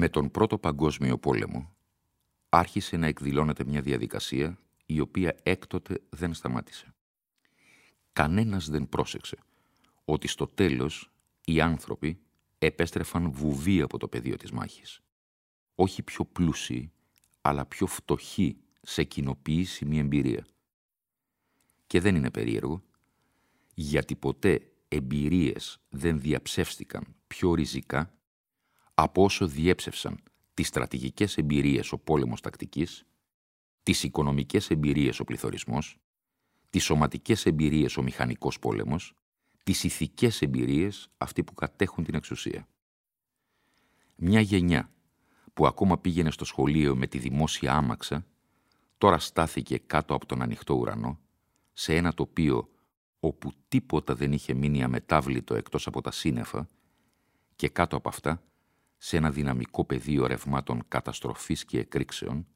Με τον Πρώτο Παγκόσμιο Πόλεμο άρχισε να εκδηλώνεται μια διαδικασία η οποία έκτοτε δεν σταμάτησε. Κανένας δεν πρόσεξε ότι στο τέλος οι άνθρωποι επέστρεφαν βουβοί από το πεδίο της μάχης. Όχι πιο πλούσιοι, αλλά πιο φτωχοί σε κοινοποιήσιμη εμπειρία. Και δεν είναι περίεργο, γιατί ποτέ εμπειρίες δεν διαψεύστηκαν πιο ριζικά από όσο διέψευσαν τις στρατηγικές εμπειρίες ο πόλεμος τακτικής, τις οικονομικές εμπειρίες ο πληθωρισμός, τις σωματικές εμπειρίες ο μηχανικός πόλεμος, τις ηθικές εμπειρίες αυτοί που κατέχουν την εξουσία. Μια γενιά που ακόμα πήγαινε στο σχολείο με τη δημόσια άμαξα, τώρα στάθηκε κάτω από τον ανοιχτό ουρανό, σε ένα τοπίο όπου τίποτα δεν είχε μείνει αμετάβλητο εκτός από τα σύννεφα και κάτω από αυτά σε ένα δυναμικό πεδίο ρευμάτων καταστροφής και εκρήξεων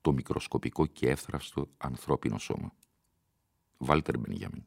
το μικροσκοπικό και εύθραυστο ανθρώπινο σώμα. Βάλτερ Μπενιγιάμιν.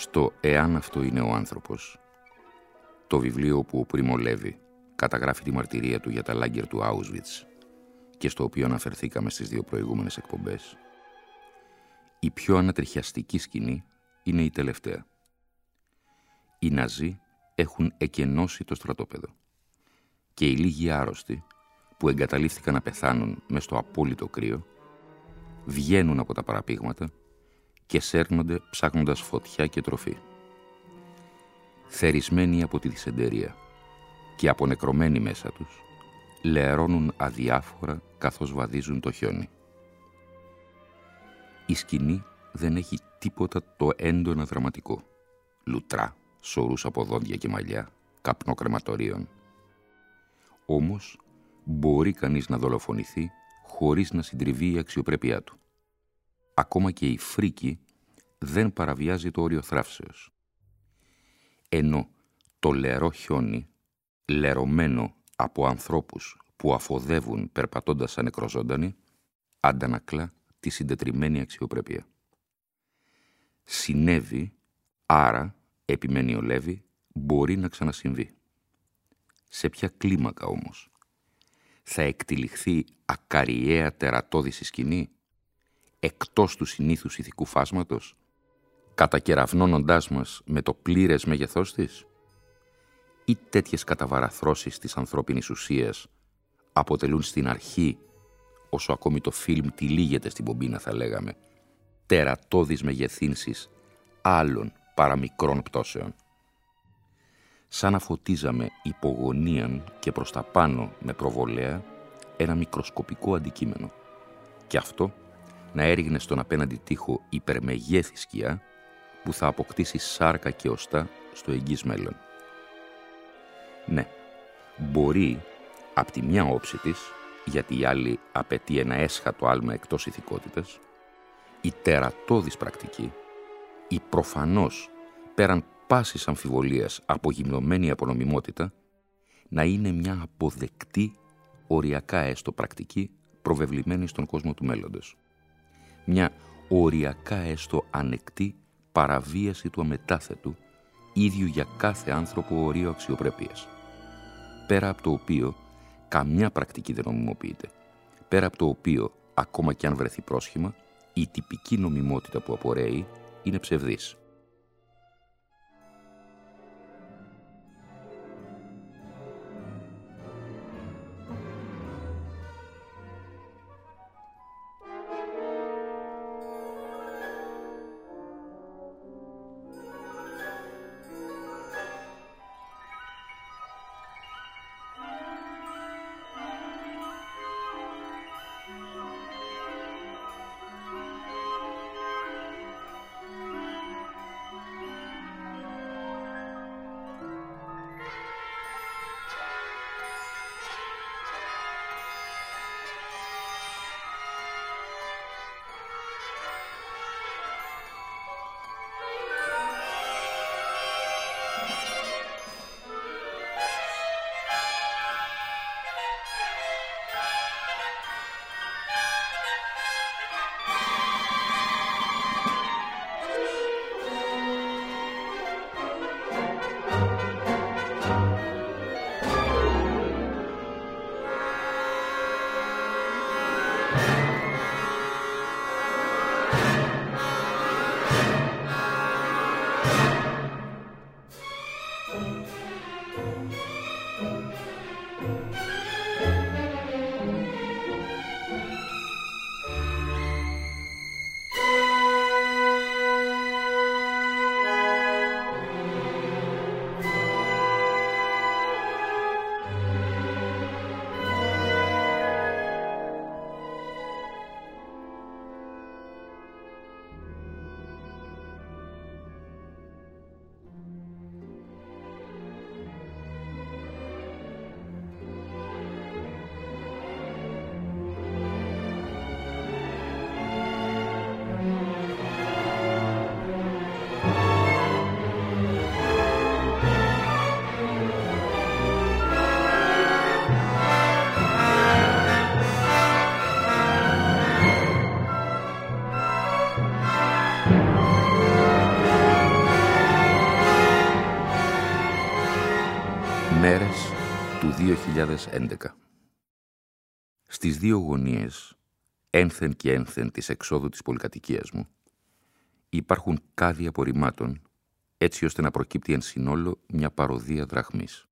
Στο «Εάν αυτό είναι ο άνθρωπος», το βιβλίο που ο Πρίμο Λέβη καταγράφει τη μαρτυρία του για τα λάγκερ του Auschwitz και στο οποίο αναφερθήκαμε στις δύο προηγούμενες εκπομπές, η πιο ανατριχιαστική σκηνή είναι η τελευταία. Οι Ναζί έχουν εκενώσει το στρατόπεδο και οι λίγοι άρρωστοι που εγκαταλείφθηκαν να πεθάνουν μες στο απόλυτο κρύο βγαίνουν από τα παραπήγματα και σέρνονται ψάχνοντας φωτιά και τροφή. Θερισμένοι από τη δυσεντερία και απονεκρωμένοι μέσα τους, λεαρώνουν αδιάφορα καθώς βαδίζουν το χιόνι. Η σκηνή δεν έχει τίποτα το έντονα δραματικό. Λουτρά, σωρούς από δόντια και μαλλιά, καπνό κρεματορίων. Όμως, μπορεί κανείς να δολοφονηθεί χωρίς να συντριβεί η αξιοπρέπειά του. Ακόμα και η φρίκη δεν παραβιάζει το όριο θράψεως. Ενώ το λερό χιόνι, λερωμένο από ανθρώπους που αφοδεύουν περπατώντας σαν νεκροζώντανοι, αντανακλά τη συντετριμένη αξιοπρέπεια. Συνέβη, άρα, επιμένει ο Λέβη, μπορεί να ξανασυμβεί. Σε ποια κλίμακα όμως; Θα εκτυλιχθεί ακαριέα τερατώδηση σκηνή, εκτός του συνήθους ηθικού φάσματος, κατακεραυνώνοντάς μας με το πλήρες μέγεθός της, ή τέτοιες καταβαραθρώσεις της ανθρώπινης ουσίας αποτελούν στην αρχή, όσο ακόμη το φιλμ τυλίγεται στην πομπίνα θα λέγαμε, τερατώδεις μεγεθύνσεις άλλων παραμικρών πτώσεων; Σαν να φωτίζαμε υπογωνίαν και προς τα πάνω με προβολέα ένα μικροσκοπικό αντικείμενο. Και αυτό να έριγνε στον απέναντι τοίχο υπερμεγέθη σκιά που θα αποκτήσει σάρκα και οστά στο εγγύς μέλλον. Ναι, μπορεί από τη μια όψη της, γιατί η άλλη απαιτεί ένα έσχατο άλμα εκτός ηθικότητας, η τερατώδης πρακτική, η προφανώς πέραν πάσης αμφιβολίας απογυμνωμένη απονομιμότητα, να είναι μια αποδεκτή, οριακά έστω πρακτική, προβεβλημένη στον κόσμο του μέλλοντος. Μια οριακά έστω ανεκτή παραβίαση του αμετάθετου, ίδιου για κάθε άνθρωπο ορίο αξιοπρέπειας. Πέρα από το οποίο καμιά πρακτική δεν νομιμοποιείται. Πέρα από το οποίο, ακόμα και αν βρεθεί πρόσχημα, η τυπική νομιμότητα που απορρέει είναι ψευδής. 2011 Στις δύο γωνίες, ένθεν και ένθεν της εξόδου της πολυκατοικίας μου, υπάρχουν κάδοι απορριμμάτων, έτσι ώστε να προκύπτει εν συνόλο μια παροδία δραχμής.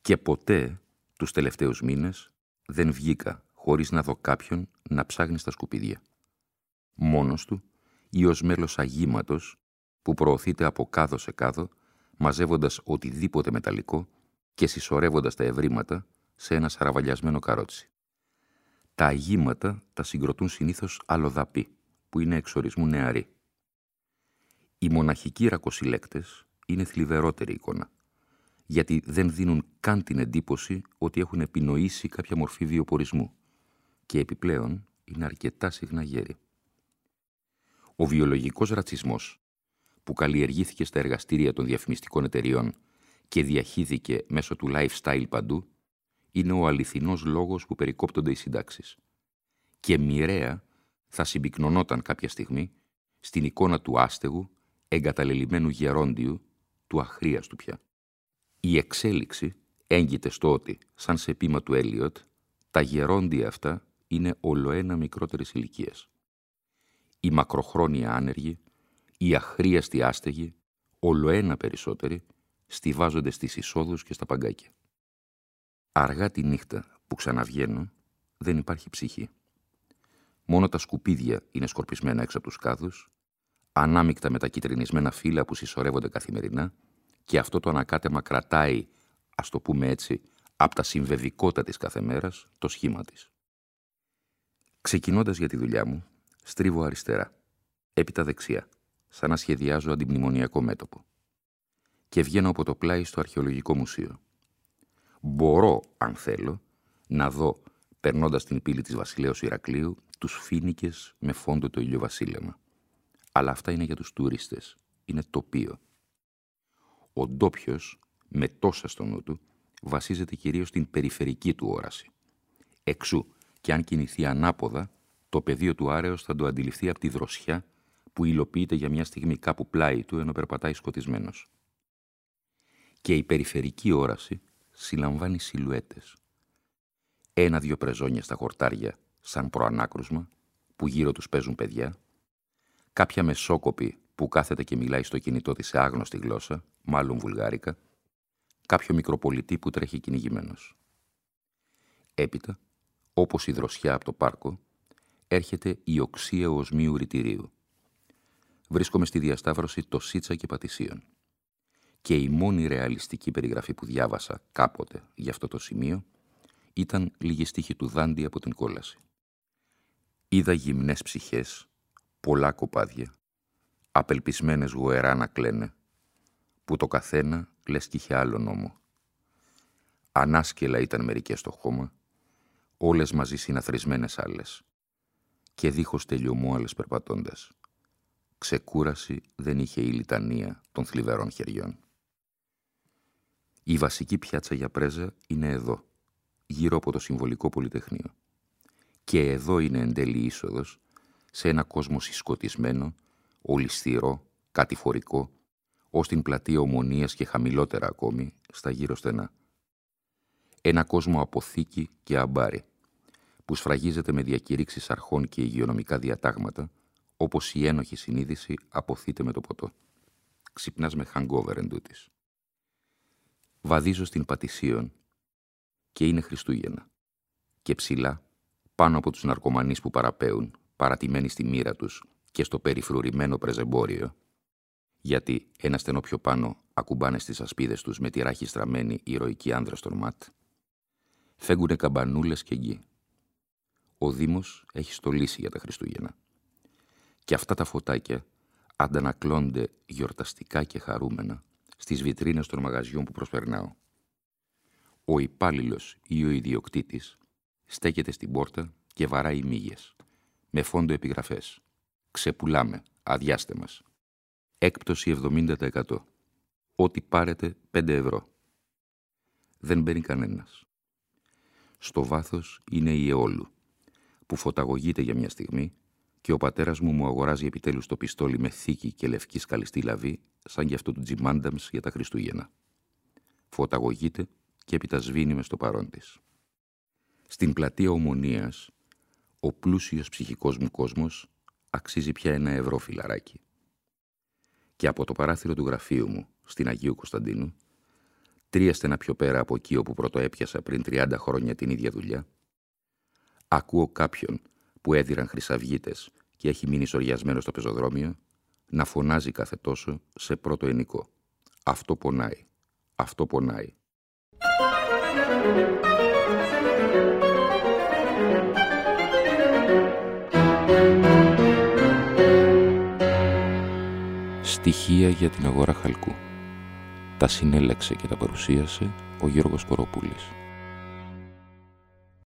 Και ποτέ, τους τελευταίους μήνες, δεν βγήκα χωρίς να δω κάποιον να ψάχνει στα σκουπίδια. Μόνος του ή ως μέλος αγήματος που προωθείται από κάδο σε κάδο, μαζεύοντας οτιδήποτε μεταλλικό και συσσωρεύοντας τα ευρήματα σε ένα σαραβαλιασμένο καρότσι. Τα αγήματα τα συγκροτούν συνήθως αλλοδαποί, που είναι εξορισμού νεαροί. Οι μοναχικοί ρακοσυλλέκτες είναι θλιβερότερη εικόνα, γιατί δεν δίνουν καν την εντύπωση ότι έχουν επινοήσει κάποια μορφή βιοπορισμού και επιπλέον είναι αρκετά συχνά γέροι. Ο βιολογικός ρατσισμός που καλλιεργήθηκε στα εργαστήρια των διαφημιστικών εταιριών και διαχύθηκε μέσω του lifestyle παντού, είναι ο αληθινός λόγος που περικόπτονται οι συντάξεις. Και μοιραία θα συμπυκνωνόταν κάποια στιγμή στην εικόνα του άστεγου, εγκαταλελειμμένου γερόντιου, του αχρίαστου πια. Η εξέλιξη έγκυται στο ότι, σαν σε πείμα του Έλιοτ, τα γερόντια αυτά είναι ολοένα μικρότερης ηλικίας. Οι μακροχρόνια άνεργοι, οι αχρίαστοι άστεγοι, ολοένα περισσότεροι, στηβάζονται στις εισόδους και στα παγκάκια. Αργά τη νύχτα που ξαναβγαίνω, δεν υπάρχει ψυχή. Μόνο τα σκουπίδια είναι σκορπισμένα έξω από τους κάδους, ανάμεικτα με τα κυτρινισμένα φύλλα που συσσωρεύονται καθημερινά και αυτό το ανακάτεμα κρατάει, ας το πούμε έτσι, από τα συμβεβικότα της κάθε μέρας, το σχήμα της. Ξεκινώντας για τη δουλειά μου, στρίβω αριστερά, έπειτα δεξιά, σαν να σχεδιάζω αντιμνημονιακό μέτωπο. Και βγαίνω από το πλάι στο αρχαιολογικό μουσείο. Μπορώ, αν θέλω, να δω, περνώντας την πύλη της Βασιλέως Ηρακλείου, τους φίνικες με φόντο το ηλιοβασίλεμα. Αλλά αυτά είναι για τους τουρίστες. Είναι τοπίο. Ο ντόπιος, με τόσα στο νου του, βασίζεται κυρίως στην περιφερική του όραση. Εξού, και αν κινηθεί ανάποδα, το πεδίο του άρεος θα το αντιληφθεί από τη δροσιά που υλοποιείται για μια στιγμή κάπου πλάι του ενώ περπατάει σκοτισμένος. Και η περιφερική όραση συλλαμβάνει σιλουέτες. Ένα-δυο πρεζόνια στα χορτάρια σαν προανάκρουσμα που γύρω τους παίζουν παιδιά, κάποια μεσόκοπη που κάθεται και μιλάει στο κινητό της σε άγνωστη γλώσσα, μάλλον βουλγάρικα, κάποιο μικροπολιτή που τρέχει κυνηγημένος. Έπειτα, όπως η δροσιά από το πάρκο, έρχεται η οξία οσμίου ρητηρίου. Βρίσκομαι στη διασταύρωση το Σίτσα και Πατησίων. Και η μόνη ρεαλιστική περιγραφή που διάβασα κάποτε για αυτό το σημείο ήταν λίγη στίχη του Δάντη από την κόλαση. Είδα γυμνές ψυχές, πολλά κοπάδια, απελπισμένες γοερά να κλαίνε, που το καθένα λες κι είχε άλλο νόμο. Ανάσκελα ήταν μερικές στο χώμα, όλες μαζί συναθρισμένες άλλες και δίχως τελειωμό άλλες περπατώντας. Ξεκούραση δεν είχε η λιτανία των θλιβερών χεριών. Η βασική πιάτσα για πρέζα είναι εδώ, γύρω από το συμβολικό πολυτεχνείο. Και εδώ είναι εν τέλει είσοδος σε ένα κόσμο συσκοτισμένο, ολισθηρό, κατηφορικό, ως την πλατεία ομονίας και χαμηλότερα ακόμη, στα γύρω στενά. Ένα κόσμο αποθήκη και αμπάρι, που σφραγίζεται με διακηρύξεις αρχών και υγειονομικά διατάγματα, όπως η ένοχη συνείδηση αποθείται με το ποτό. Ξυπνάς με hangover εν Βαδίζω στην Πατησίων και είναι Χριστούγεννα. Και ψηλά, πάνω από τους ναρκωμανείς που παραπέουν, παρατημένοι στη μοίρα τους και στο περιφρουρημένο πρεζεμπόριο, γιατί ένα στενό πιο πάνω ακουμπάνε στις ασπίδες τους με τη ράχη στραμμένη ηρωικοί άνδρες των ΜΑΤ, φέγγουνε καμπανούλες και γη. Ο Δήμος έχει στολίσει για τα Χριστούγεννα. Και αυτά τα φωτάκια αντανακλώνται γιορταστικά και χαρούμενα στις βιτρίνες των μαγαζιών που προσπερνάω. Ο υπάλληλος ή ο ιδιοκτήτης στέκεται στην πόρτα και βαράει μύγες, με φόντο επιγραφές. Ξεπουλάμε, αδειάστε μας. Έκπτωση 70%. Ό,τι πάρετε 5 ευρώ. Δεν μπαίνει κανένας. Στο βάθος είναι η αιώλου, που φωταγωγείται για μια στιγμή και ο πατέρας μου μου αγοράζει επιτέλους το πιστόλι με θήκη και λευκή σκαλιστή λαβή, σαν και αυτό του Τζιμάνταμς για τα Χριστούγεννα. Φωταγωγείται και έπειτα σβήνει μες στο παρόν της. Στην πλατεία Ομονίας, ο πλούσιος ψυχικός μου κόσμος αξίζει πια ένα ευρώ φιλαράκι. Και από το παράθυρο του γραφείου μου, στην Αγίου Κωνσταντίνου, τρία στενά πιο πέρα από εκεί όπου πρώτο έπιασα πριν 30 χρόνια την ίδια δουλειά, ακούω κάποιον που έδιραν χρυσαυγίτες και έχει μείνει σοριασμένος στο πεζοδρόμιο, να φωνάζει κάθε τόσο σε πρώτο ενικό. Αυτό πονάει. Αυτό πονάει. Στοιχεία για την αγορά χαλκού. Τα συνέλεξε και τα παρουσίασε ο Γιώργος Κοροπούλης.